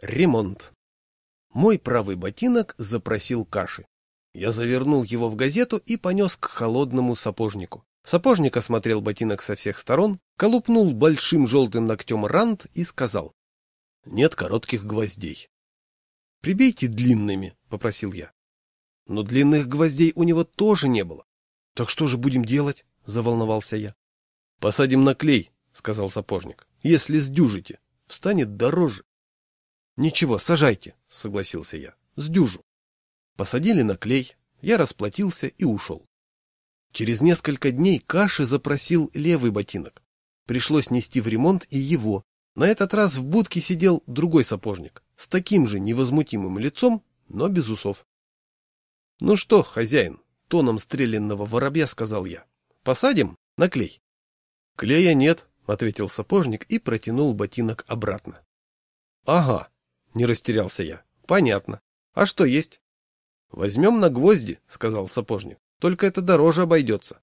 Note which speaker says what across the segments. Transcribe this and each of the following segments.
Speaker 1: Ремонт. Мой правый ботинок запросил каши. Я завернул его в газету и понес к холодному сапожнику. Сапожник осмотрел ботинок со всех сторон, колупнул большим желтым ногтем рант и сказал. — Нет коротких гвоздей. — Прибейте длинными, — попросил я. Но длинных гвоздей у него тоже не было. — Так что же будем делать? — заволновался я. — Посадим на клей, — сказал сапожник. — Если сдюжите, встанет дороже. Ничего, сажайте, согласился я. Сдюжу. Посадили на клей, я расплатился и ушел. Через несколько дней Каши запросил левый ботинок. Пришлось нести в ремонт и его. На этот раз в будке сидел другой сапожник, с таким же невозмутимым лицом, но без усов. — Ну что, хозяин, — тоном стрелянного воробья сказал я, — посадим на клей? — Клея нет, — ответил сапожник и протянул ботинок обратно. — Ага, не растерялся я. Понятно. А что есть? Возьмем на гвозди, сказал сапожник. Только это дороже обойдется.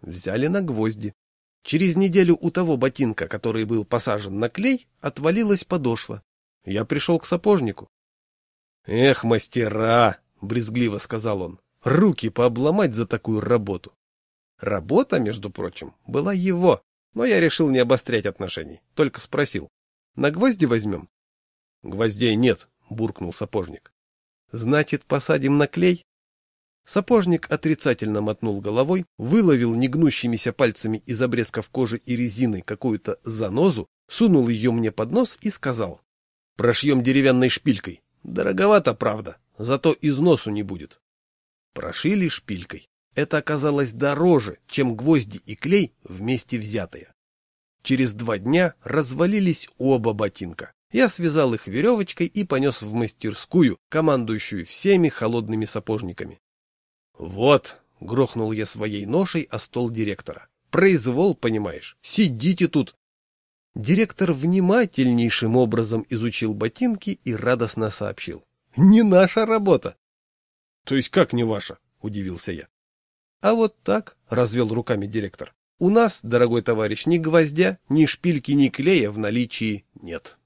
Speaker 1: Взяли на гвозди. Через неделю у того ботинка, который был посажен на клей, отвалилась подошва. Я пришел к сапожнику. Эх, мастера, брезгливо сказал он. Руки пообломать за такую работу. Работа, между прочим, была его, но я решил не обострять отношений, только спросил. На гвозди возьмем? — Гвоздей нет, — буркнул сапожник. — Значит, посадим на клей? Сапожник отрицательно мотнул головой, выловил негнущимися пальцами из обрезков кожи и резины какую-то занозу, сунул ее мне под нос и сказал. — Прошьем деревянной шпилькой. Дороговато, правда, зато износу не будет. Прошили шпилькой. Это оказалось дороже, чем гвозди и клей вместе взятые. Через два дня развалились оба ботинка. Я связал их веревочкой и понес в мастерскую, командующую всеми холодными сапожниками. «Вот!» — грохнул я своей ношей о стол директора. «Произвол, понимаешь? Сидите тут!» Директор внимательнейшим образом изучил ботинки и радостно сообщил. «Не наша работа!» «То есть как не ваша?» — удивился я. «А вот так», — развел руками директор. «У нас, дорогой товарищ, ни гвоздя, ни шпильки, ни клея в наличии нет».